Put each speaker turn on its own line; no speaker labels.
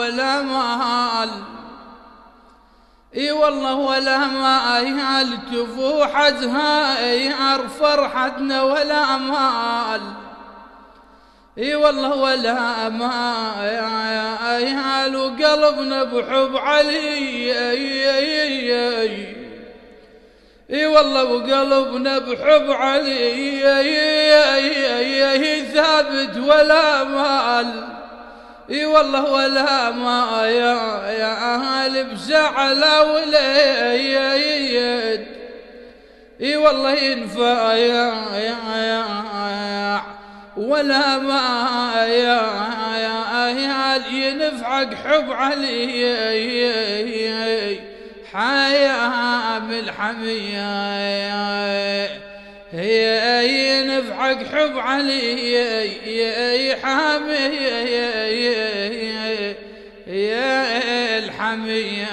ولا مال اي والله ولا مال تفوحتها يعرف فرحتنا ولا مال اي والله ولا ما يا وقلبنا بحب علي اي والله وقلبنا بحب علي ثابت ولا مال إي والله ولا ما يا يا أهل بزعل وليد إي والله ينفع يا يا يا ولا ما يا يا يا ينفعك حب علي. حياة بالحمية. هي ينفعك حب علي. حامي يا الحمية.